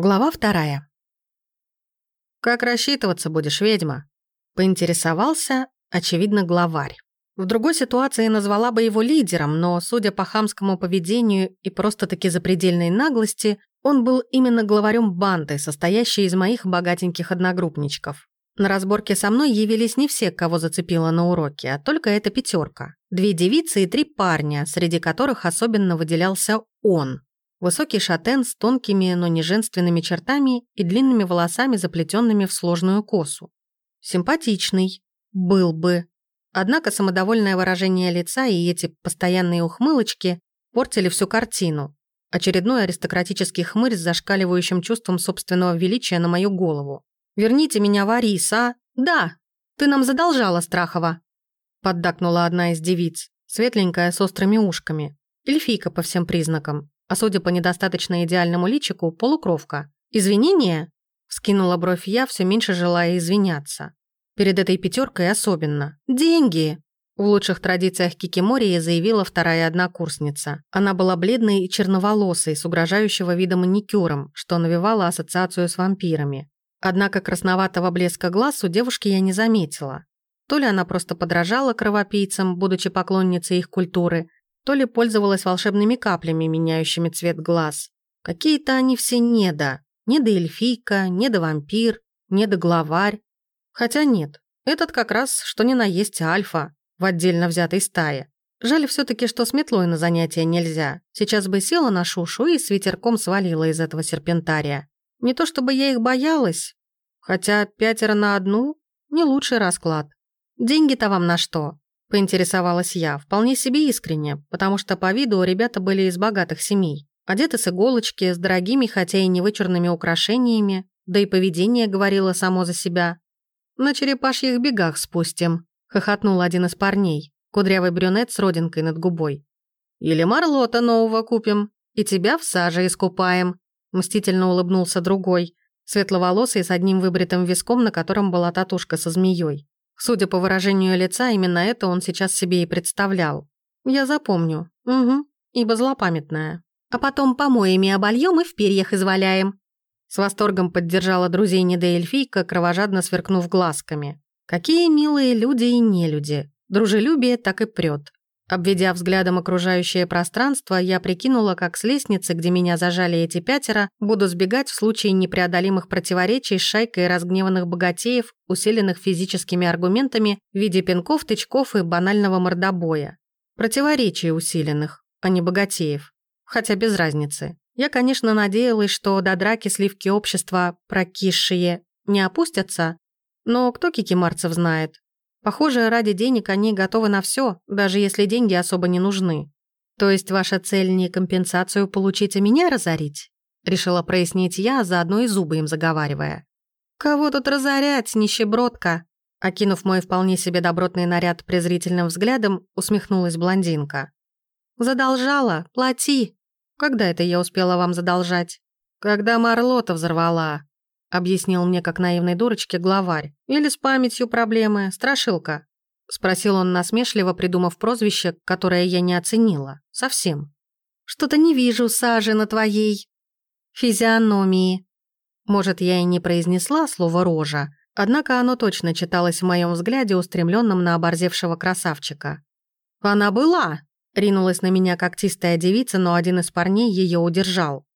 Глава вторая. «Как рассчитываться будешь, ведьма?» Поинтересовался, очевидно, главарь. В другой ситуации назвала бы его лидером, но, судя по хамскому поведению и просто-таки запредельной наглости, он был именно главарем банды, состоящей из моих богатеньких одногруппничков. На разборке со мной явились не все, кого зацепило на уроке, а только эта пятерка. Две девицы и три парня, среди которых особенно выделялся он, Высокий шатен с тонкими, но не женственными чертами и длинными волосами, заплетенными в сложную косу. Симпатичный. Был бы. Однако самодовольное выражение лица и эти постоянные ухмылочки портили всю картину. Очередной аристократический хмырь с зашкаливающим чувством собственного величия на мою голову. «Верните меня в Арис, а? Да! Ты нам задолжала, Страхова!» Поддакнула одна из девиц, светленькая с острыми ушками. Эльфийка по всем признакам а судя по недостаточно идеальному личику, полукровка. «Извинения?» – скинула бровь я, все меньше желая извиняться. Перед этой пятеркой особенно. «Деньги!» В лучших традициях Кикимории заявила вторая однокурсница. Она была бледной и черноволосой, с угрожающего вида маникюром, что навевало ассоциацию с вампирами. Однако красноватого блеска глаз у девушки я не заметила. То ли она просто подражала кровопийцам, будучи поклонницей их культуры, то ли пользовалась волшебными каплями, меняющими цвет глаз. Какие-то они все недо. Недоэльфийка, недовампир, недоглаварь. Хотя нет, этот как раз что ни на есть альфа в отдельно взятой стае. Жаль все таки что с метлой на занятия нельзя. Сейчас бы села на шушу и с ветерком свалила из этого серпентария. Не то чтобы я их боялась, хотя пятеро на одну – не лучший расклад. Деньги-то вам на что? Поинтересовалась я, вполне себе искренне, потому что по виду ребята были из богатых семей. Одеты с иголочки, с дорогими, хотя и не вычурными украшениями, да и поведение говорило само за себя. «На черепашьих бегах спустим», — хохотнул один из парней, кудрявый брюнет с родинкой над губой. «Или марлота нового купим, и тебя в саже искупаем», — мстительно улыбнулся другой, светловолосый с одним выбритым виском, на котором была татушка со змеей. Судя по выражению лица, именно это он сейчас себе и представлял. Я запомню. Угу. Ибо злопамятная. А потом помоями обольем и в перьях изваляем. С восторгом поддержала друзей недоэльфийка, кровожадно сверкнув глазками. Какие милые люди и нелюди. Дружелюбие так и прет. Обведя взглядом окружающее пространство, я прикинула, как с лестницы, где меня зажали эти пятеро, буду сбегать в случае непреодолимых противоречий с шайкой разгневанных богатеев, усиленных физическими аргументами в виде пинков, тычков и банального мордобоя. Противоречий усиленных, а не богатеев. Хотя без разницы. Я, конечно, надеялась, что до драки сливки общества, прокисшие, не опустятся, но кто кикимарцев знает, Похоже, ради денег они готовы на все, даже если деньги особо не нужны. То есть ваша цель не компенсацию получить, а меня разорить? Решила прояснить я, заодно и зубы им заговаривая. «Кого тут разорять, нищебродка?» Окинув мой вполне себе добротный наряд презрительным взглядом, усмехнулась блондинка. «Задолжала? Плати!» «Когда это я успела вам задолжать?» «Когда Марлота взорвала», объяснил мне как наивной дурочке главарь. «Или с памятью проблемы, страшилка?» Спросил он насмешливо, придумав прозвище, которое я не оценила. Совсем. «Что-то не вижу сажи на твоей физиономии». Может, я и не произнесла слово «рожа», однако оно точно читалось в моем взгляде, устремленном на оборзевшего красавчика. «Она была!» — ринулась на меня когтистая девица, но один из парней ее удержал.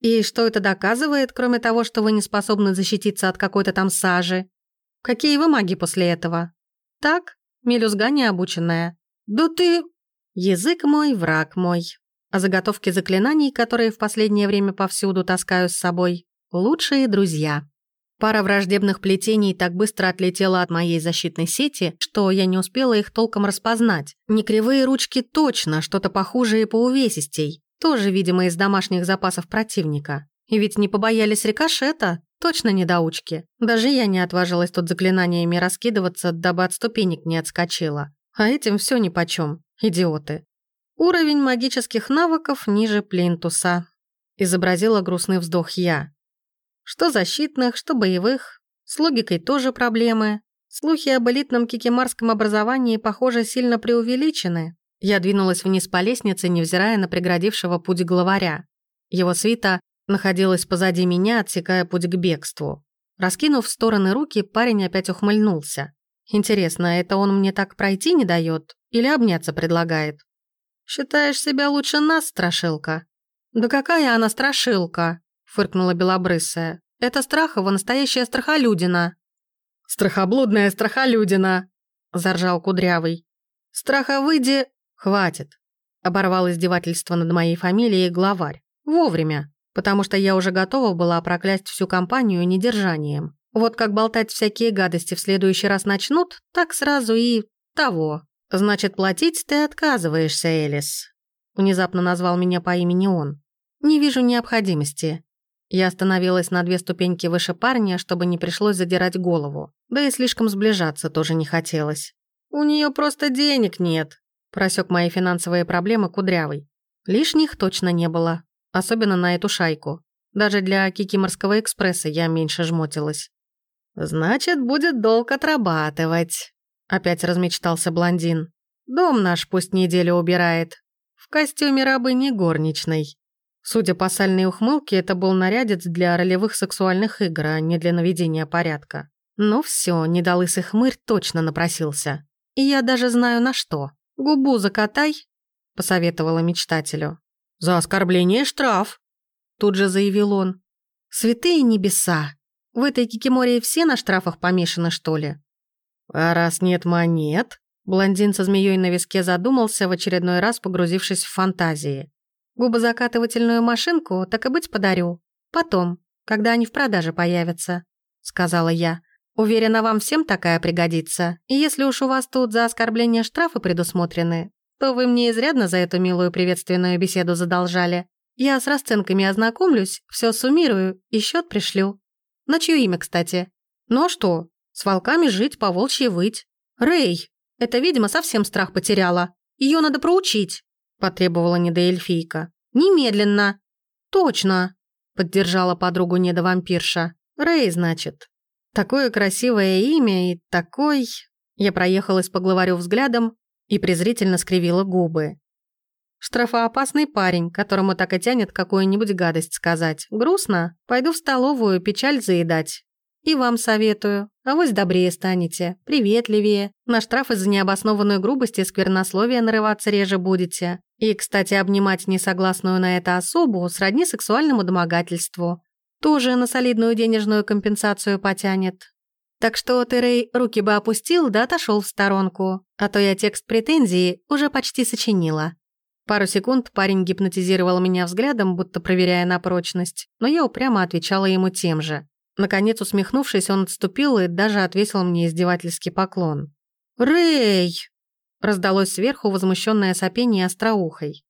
И что это доказывает, кроме того, что вы не способны защититься от какой-то там сажи? Какие вы маги после этого? Так, мелюзга необученная. Да ты... Язык мой, враг мой. А заготовки заклинаний, которые в последнее время повсюду таскаю с собой, лучшие друзья. Пара враждебных плетений так быстро отлетела от моей защитной сети, что я не успела их толком распознать. Не кривые ручки точно, что-то похуже и по увесистей. Тоже, видимо, из домашних запасов противника. И ведь не побоялись рикошета, точно недоучки. Даже я не отважилась тут заклинаниями раскидываться, дабы от ступенек не отскочила. А этим все нипочем, идиоты. Уровень магических навыков ниже плинтуса. Изобразила грустный вздох я. Что защитных, что боевых. С логикой тоже проблемы. Слухи об элитном кикимарском образовании, похоже, сильно преувеличены. Я двинулась вниз по лестнице, невзирая на преградившего путь главаря. Его свита находилась позади меня, отсекая путь к бегству. Раскинув в стороны руки, парень опять ухмыльнулся. Интересно, это он мне так пройти не дает или обняться предлагает? Считаешь себя лучше нас, страшилка? Да какая она страшилка? фыркнула белобрысая. Это Страхова настоящая страхолюдина. Страхоблудная страхолюдина, заржал кудрявый. Страха выйди, хватит. Оборвал издевательство над моей фамилией главарь. Вовремя потому что я уже готова была проклясть всю компанию недержанием. Вот как болтать всякие гадости в следующий раз начнут, так сразу и... того. Значит, платить ты отказываешься, Элис. Внезапно назвал меня по имени он. Не вижу необходимости. Я остановилась на две ступеньки выше парня, чтобы не пришлось задирать голову. Да и слишком сближаться тоже не хотелось. У нее просто денег нет. Просек мои финансовые проблемы кудрявый. Лишних точно не было. Особенно на эту шайку. Даже для Кикиморского экспресса я меньше жмотилась. «Значит, будет долг отрабатывать», — опять размечтался блондин. «Дом наш пусть неделю убирает. В костюме рабыни горничной». Судя по сальной ухмылке, это был нарядец для ролевых сексуальных игр, а не для наведения порядка. Ну все, недолысый хмырь точно напросился. И я даже знаю на что. «Губу закатай», — посоветовала мечтателю. «За оскорбление штраф», — тут же заявил он. «Святые небеса! В этой кикимории все на штрафах помешаны, что ли?» «А раз нет монет...» Блондин со змеей на виске задумался, в очередной раз погрузившись в фантазии. «Губозакатывательную машинку, так и быть, подарю. Потом, когда они в продаже появятся», — сказала я. «Уверена, вам всем такая пригодится. И если уж у вас тут за оскорбление штрафы предусмотрены, то вы мне изрядно за эту милую приветственную беседу задолжали. Я с расценками ознакомлюсь, все суммирую и счет пришлю. На чье имя, кстати? Ну а что? С волками жить, по волчьи выть. Рэй, эта ведьма совсем страх потеряла. Ее надо проучить, потребовала недоэльфийка. Немедленно. Точно, поддержала подругу недовампирша. Рэй, значит. Такое красивое имя и такой... Я проехалась по главарю взглядом и презрительно скривила губы. Штрафоопасный парень, которому так и тянет какую-нибудь гадость сказать. Грустно? Пойду в столовую печаль заедать. И вам советую. А вы добрее станете, приветливее. На штраф из-за необоснованной грубости и сквернословия нарываться реже будете. И, кстати, обнимать несогласную на это особу сродни сексуальному домогательству. Тоже на солидную денежную компенсацию потянет. Так что ты, Рэй, руки бы опустил да отошел в сторонку, а то я текст претензии уже почти сочинила. Пару секунд парень гипнотизировал меня взглядом, будто проверяя на прочность, но я упрямо отвечала ему тем же. Наконец, усмехнувшись, он отступил и даже отвесил мне издевательский поклон. «Рэй!» — раздалось сверху возмущенное сопение остроухой.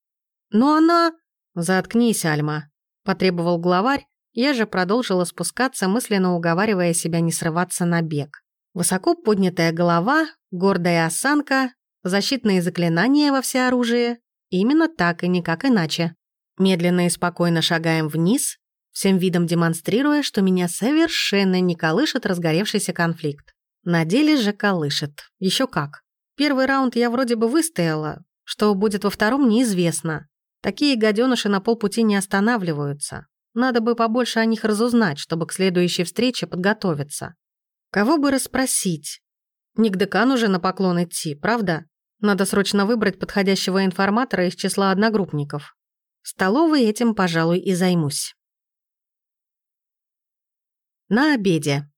«Но она...» «Заткнись, Альма», — потребовал главарь, я же продолжила спускаться, мысленно уговаривая себя не срываться на бег. Высоко поднятая голова, гордая осанка, защитные заклинания во всеоружие. Именно так и никак иначе. Медленно и спокойно шагаем вниз, всем видом демонстрируя, что меня совершенно не колышет разгоревшийся конфликт. На деле же колышет. Еще как. Первый раунд я вроде бы выстояла. Что будет во втором, неизвестно. Такие гаденыши на полпути не останавливаются. Надо бы побольше о них разузнать, чтобы к следующей встрече подготовиться. Кого бы расспросить? Не к декану же на поклон идти, правда? Надо срочно выбрать подходящего информатора из числа одногруппников. Столовой этим, пожалуй, и займусь. На обеде.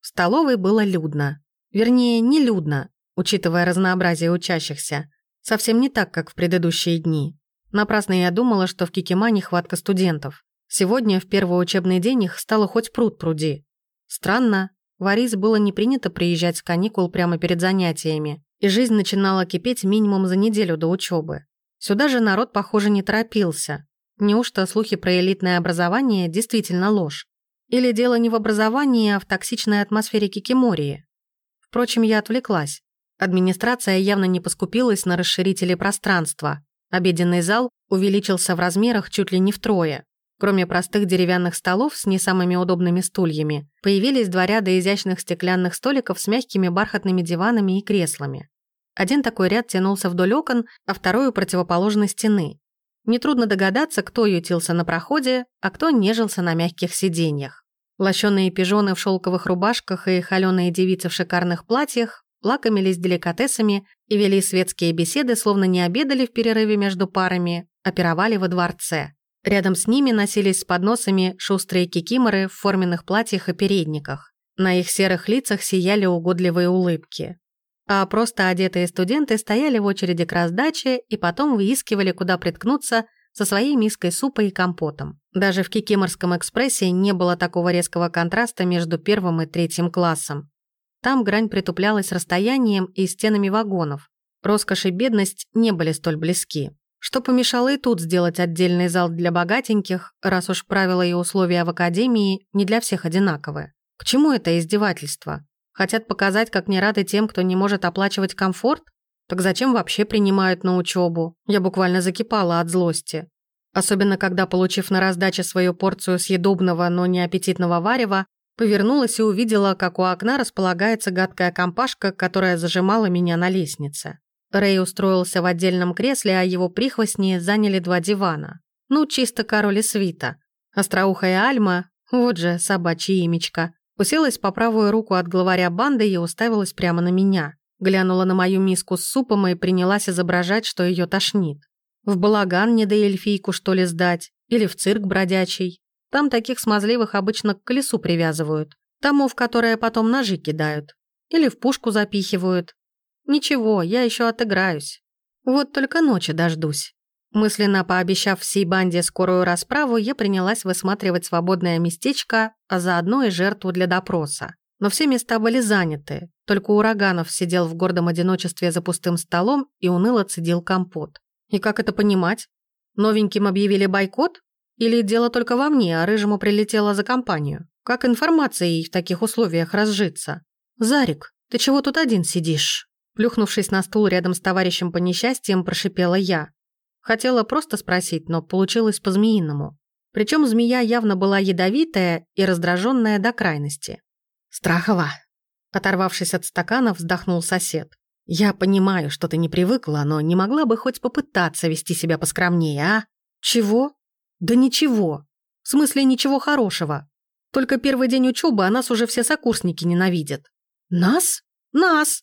В столовой было людно. Вернее, не людно, учитывая разнообразие учащихся. Совсем не так, как в предыдущие дни. Напрасно я думала, что в Кикимане хватка студентов. Сегодня, в первый учебный день, их стало хоть пруд пруди. Странно, в Арис было не принято приезжать с каникул прямо перед занятиями, и жизнь начинала кипеть минимум за неделю до учебы. Сюда же народ, похоже, не торопился. Неужто слухи про элитное образование действительно ложь? Или дело не в образовании, а в токсичной атмосфере Кикимории? Впрочем, я отвлеклась. Администрация явно не поскупилась на расширители пространства. Обеденный зал увеличился в размерах чуть ли не втрое. Кроме простых деревянных столов с не самыми удобными стульями, появились два ряда изящных стеклянных столиков с мягкими бархатными диванами и креслами. Один такой ряд тянулся вдоль окон, а второй у противоположной стены. Нетрудно догадаться, кто ютился на проходе, а кто нежился на мягких сиденьях. Лощеные пижоны в шелковых рубашках и холеные девицы в шикарных платьях лакомились деликатесами и вели светские беседы, словно не обедали в перерыве между парами, а во дворце. Рядом с ними носились с подносами шустрые кикиморы в форменных платьях и передниках. На их серых лицах сияли угодливые улыбки. А просто одетые студенты стояли в очереди к раздаче и потом выискивали, куда приткнуться со своей миской супа и компотом. Даже в Кикиморском экспрессе не было такого резкого контраста между первым и третьим классом. Там грань притуплялась расстоянием и стенами вагонов. Роскошь и бедность не были столь близки. Что помешало и тут сделать отдельный зал для богатеньких, раз уж правила и условия в академии не для всех одинаковые? К чему это издевательство? Хотят показать, как не рады тем, кто не может оплачивать комфорт? Так зачем вообще принимают на учебу? Я буквально закипала от злости. Особенно, когда, получив на раздаче свою порцию съедобного, но не аппетитного варева, повернулась и увидела, как у окна располагается гадкая компашка, которая зажимала меня на лестнице. Рэй устроился в отдельном кресле, а его прихвостни заняли два дивана. Ну, чисто король и свита. Остроухая Альма, вот же собачья имечка, уселась по правую руку от главаря банды и уставилась прямо на меня. Глянула на мою миску с супом и принялась изображать, что ее тошнит. В балаган не да эльфийку, что ли, сдать? Или в цирк бродячий? Там таких смазливых обычно к колесу привязывают. Тому, в которое потом ножи кидают. Или в пушку запихивают. Ничего, я еще отыграюсь. Вот только ночи дождусь. Мысленно пообещав всей банде скорую расправу, я принялась высматривать свободное местечко, а заодно и жертву для допроса. Но все места были заняты, только Ураганов сидел в гордом одиночестве за пустым столом и уныло цедил компот. И как это понимать? Новеньким объявили бойкот? Или дело только во мне, а Рыжему прилетело за компанию? Как информацией в таких условиях разжиться? «Зарик, ты чего тут один сидишь?» Плюхнувшись на стул рядом с товарищем по несчастьям, прошипела я. Хотела просто спросить, но получилось по-змеиному. Причем змея явно была ядовитая и раздраженная до крайности. «Страхова!» Оторвавшись от стакана, вздохнул сосед. «Я понимаю, что ты не привыкла, но не могла бы хоть попытаться вести себя поскромнее, а?» «Чего?» «Да ничего. В смысле, ничего хорошего. Только первый день учебы, а нас уже все сокурсники ненавидят». «Нас? Нас!»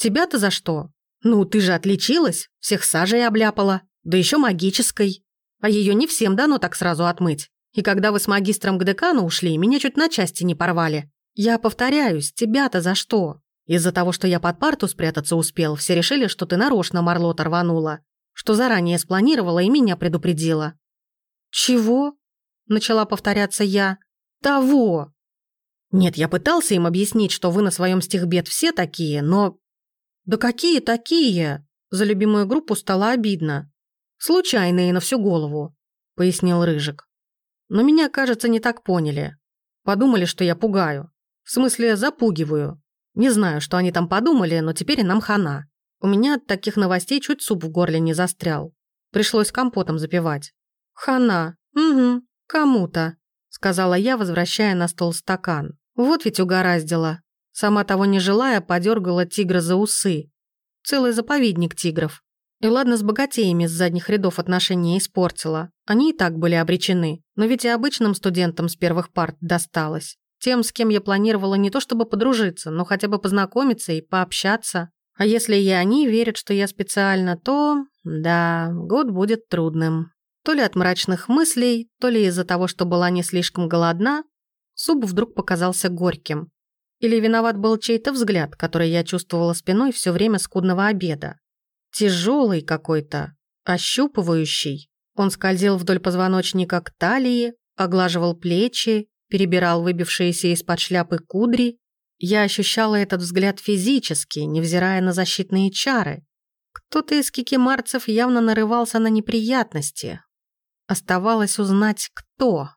Тебя-то за что? Ну, ты же отличилась, всех сажей обляпала, да еще магической. А ее не всем дано так сразу отмыть. И когда вы с магистром к декану ушли, меня чуть на части не порвали. Я повторяюсь, тебя-то за что? Из-за того, что я под парту спрятаться успел, все решили, что ты нарочно Марлота рванула, что заранее спланировала и меня предупредила. «Чего?» – начала повторяться я. «Того!» Нет, я пытался им объяснить, что вы на своем стихбед все такие, но «Да какие такие?» За любимую группу стало обидно. «Случайные на всю голову», — пояснил Рыжик. «Но меня, кажется, не так поняли. Подумали, что я пугаю. В смысле, запугиваю. Не знаю, что они там подумали, но теперь нам хана. У меня от таких новостей чуть суп в горле не застрял. Пришлось компотом запивать. «Хана. Угу. Кому-то», — сказала я, возвращая на стол стакан. «Вот ведь угораздило. Сама того не желая, подергала тигра за усы. Целый заповедник тигров. И ладно, с богатеями с задних рядов отношения испортила. Они и так были обречены. Но ведь и обычным студентам с первых парт досталось. Тем, с кем я планировала не то чтобы подружиться, но хотя бы познакомиться и пообщаться. А если и они верят, что я специально, то... Да, год будет трудным. То ли от мрачных мыслей, то ли из-за того, что была не слишком голодна, суп вдруг показался горьким. Или виноват был чей-то взгляд, который я чувствовала спиной все время скудного обеда. Тяжелый какой-то, ощупывающий. Он скользил вдоль позвоночника к талии, оглаживал плечи, перебирал выбившиеся из-под шляпы кудри. Я ощущала этот взгляд физически, невзирая на защитные чары. Кто-то из кикимарцев явно нарывался на неприятности. Оставалось узнать, кто.